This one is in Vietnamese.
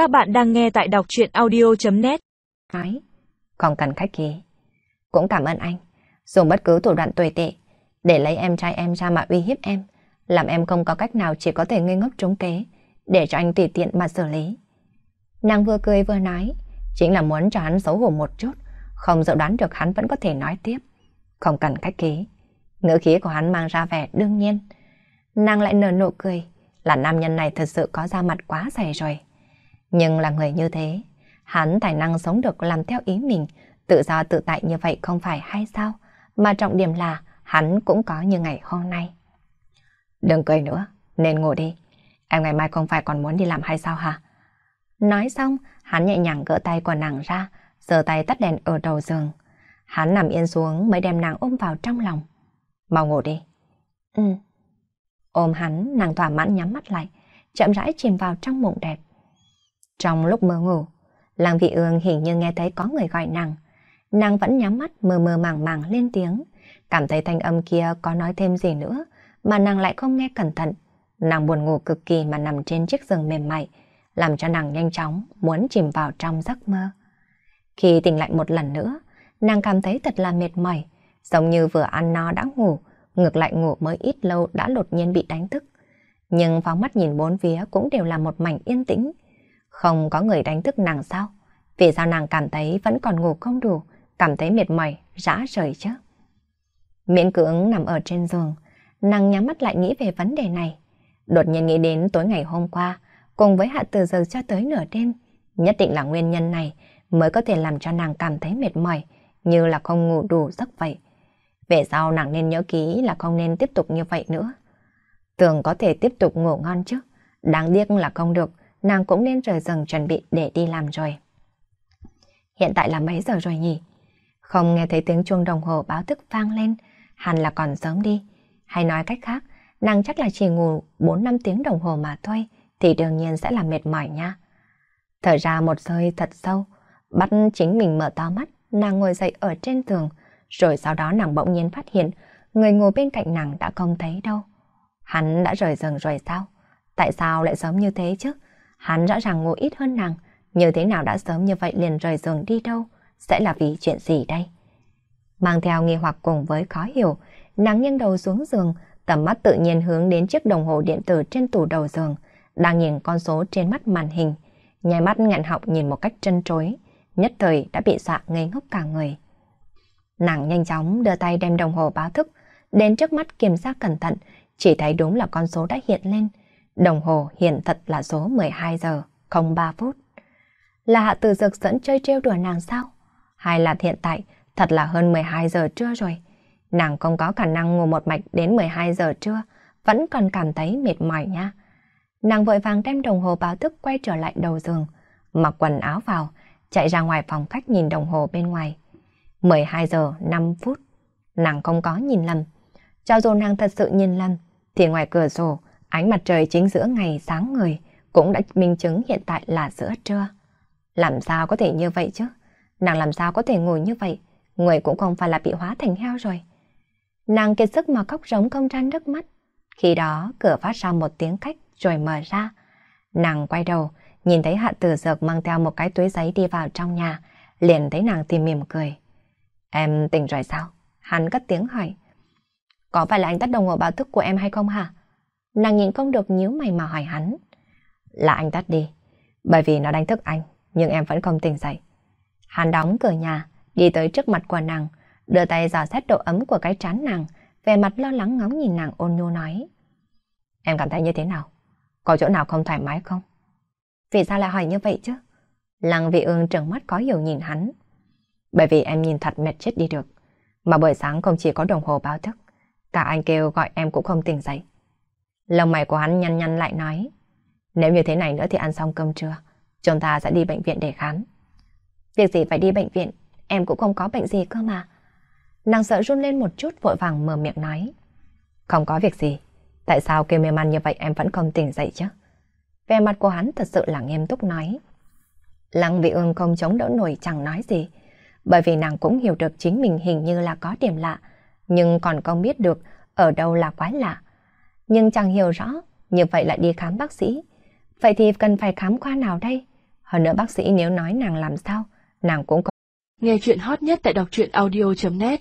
Các bạn đang nghe tại đọc chuyện audio.net Nói, không cần khách khí. Cũng cảm ơn anh. Dùng bất cứ thủ đoạn tồi tệ để lấy em trai em ra mà uy hiếp em. Làm em không có cách nào chỉ có thể ngây ngốc trúng kế để cho anh tùy tiện mà xử lý. Nàng vừa cười vừa nói, chính là muốn cho hắn xấu hổ một chút, không dự đoán được hắn vẫn có thể nói tiếp. Không cần khách khí. Ngữ khí của hắn mang ra vẻ đương nhiên. Nàng lại nở nụ cười, là nam nhân này thật sự có da mặt quá dày rồi. Nhưng là người như thế, hắn tài năng sống được làm theo ý mình, tự do tự tại như vậy không phải hay sao? Mà trọng điểm là hắn cũng có như ngày hôm nay. Đừng cười nữa, nên ngủ đi. Em ngày mai không phải còn muốn đi làm hay sao hả? Nói xong, hắn nhẹ nhàng gỡ tay của nàng ra, giơ tay tắt đèn ở đầu giường. Hắn nằm yên xuống mới đem nàng ôm vào trong lòng. Mau ngủ đi. Ừ. Ôm hắn, nàng thỏa mãn nhắm mắt lại, chậm rãi chìm vào trong mộng đẹp. Trong lúc mơ ngủ, Lăng Vị Ương hình như nghe thấy có người gọi nàng. Nàng vẫn nhắm mắt mơ mơ màng màng lên tiếng, cảm thấy thanh âm kia có nói thêm gì nữa, mà nàng lại không nghe cẩn thận. Nàng buồn ngủ cực kỳ mà nằm trên chiếc giường mềm mại, làm cho nàng nhanh chóng muốn chìm vào trong giấc mơ. Khi tỉnh lại một lần nữa, nàng cảm thấy thật là mệt mỏi, giống như vừa ăn no đã ngủ, ngược lại ngủ mới ít lâu đã đột nhiên bị đánh thức. Nhưng phóng mắt nhìn bốn phía cũng đều là một mảnh yên tĩnh. Không có người đánh thức nàng sao? Vì sao nàng cảm thấy vẫn còn ngủ không đủ, cảm thấy mệt mỏi, rã rời chứ? Miễn cưỡng nằm ở trên giường, nàng nhắm mắt lại nghĩ về vấn đề này. Đột nhiên nghĩ đến tối ngày hôm qua, cùng với hạ từ giờ cho tới nửa đêm, nhất định là nguyên nhân này mới có thể làm cho nàng cảm thấy mệt mỏi, như là không ngủ đủ giấc vậy. Về sau nàng nên nhớ kỹ là không nên tiếp tục như vậy nữa. Tưởng có thể tiếp tục ngủ ngon chứ, đáng tiếc là không được, nàng cũng nên rời giường chuẩn bị để đi làm rồi. Hiện tại là mấy giờ rồi nhỉ? Không nghe thấy tiếng chuông đồng hồ báo thức vang lên, hẳn là còn sớm đi. Hay nói cách khác, nàng chắc là chỉ ngủ 4-5 tiếng đồng hồ mà thôi, thì đương nhiên sẽ là mệt mỏi nha. Thở ra một hơi thật sâu, bắt chính mình mở to mắt, nàng ngồi dậy ở trên tường, rồi sau đó nàng bỗng nhiên phát hiện người ngồi bên cạnh nàng đã không thấy đâu. Hắn đã rời giường rồi sao? Tại sao lại sớm như thế chứ? Hắn rõ ràng ngủ ít hơn nàng, như thế nào đã sớm như vậy liền rời giường đi đâu? Sẽ là vì chuyện gì đây? Mang theo nghi hoặc cùng với khó hiểu, nàng nghiêng đầu xuống giường, tầm mắt tự nhiên hướng đến chiếc đồng hồ điện tử trên tủ đầu giường, đang nhìn con số trên mắt màn hình, nhai mắt ngạn học nhìn một cách trân trối, nhất thời đã bị dọa ngây ngốc cả người. Nàng nhanh chóng đưa tay đem đồng hồ báo thức, đến trước mắt kiểm tra cẩn thận, chỉ thấy đúng là con số đã hiện lên. Đồng hồ hiện thật là số 12 giờ, 03 phút. Là hạ từ dực dẫn chơi trêu đùa nàng sao? Hay là hiện tại thật là hơn 12 giờ trưa rồi? Nàng không có khả năng ngủ một mạch đến 12 giờ trưa, vẫn còn cảm thấy mệt mỏi nha. Nàng vội vàng đem đồng hồ báo thức quay trở lại đầu giường, mặc quần áo vào, chạy ra ngoài phòng khách nhìn đồng hồ bên ngoài. 12 giờ 5 phút, nàng không có nhìn lầm. Cho dù nàng thật sự nhìn lầm, thì ngoài cửa sổ, ánh mặt trời chính giữa ngày sáng người cũng đã minh chứng hiện tại là giữa trưa. Làm sao có thể như vậy chứ? Nàng làm sao có thể ngồi như vậy? Người cũng không phải là bị hóa thành heo rồi. Nàng kiệt sức mà khóc rống không ra nước mắt. Khi đó cửa phát ra một tiếng khách rồi mở ra. Nàng quay đầu, nhìn thấy hạ tử dược mang theo một cái túi giấy đi vào trong nhà, liền thấy nàng thì mỉm cười. Em tỉnh rồi sao? Hắn cất tiếng hỏi. Có phải là anh tắt đồng hồ báo thức của em hay không hả? Nàng nhìn không được nhíu mày mà hỏi hắn. Là anh tắt đi, bởi vì nó đánh thức anh, nhưng em vẫn không tỉnh dậy. Hắn đóng cửa nhà, đi tới trước mặt của nàng, đưa tay dò xét độ ấm của cái trán nàng, vẻ mặt lo lắng ngóng nhìn nàng ôn nhu nói. Em cảm thấy như thế nào? Có chỗ nào không thoải mái không? Vì sao lại hỏi như vậy chứ? Lăng vị ương trừng mắt có hiểu nhìn hắn. Bởi vì em nhìn thật mệt chết đi được. Mà buổi sáng không chỉ có đồng hồ báo thức. Cả anh kêu gọi em cũng không tỉnh dậy. Lông mày của hắn nhăn nhăn lại nói. Nếu như thế này nữa thì ăn xong cơm trưa. Chúng ta sẽ đi bệnh viện để khám. Việc gì phải đi bệnh viện? Em cũng không có bệnh gì cơ mà. Nàng sợ run lên một chút, vội vàng mở miệng nói. Không có việc gì. Tại sao kêu mê man như vậy em vẫn không tỉnh dậy chứ? Về mặt của hắn thật sự là nghiêm túc nói. Lăng vị ương không chống đỡ nổi chẳng nói gì. Bởi vì nàng cũng hiểu được chính mình hình như là có điểm lạ. Nhưng còn không biết được ở đâu là quái lạ. Nhưng chẳng hiểu rõ, như vậy lại đi khám bác sĩ. Vậy thì cần phải khám khoa nào đây? Hơn nữa bác sĩ nếu nói nàng làm sao, nàng cũng có. Nghe chuyện hot nhất tại đọc truyện audio.net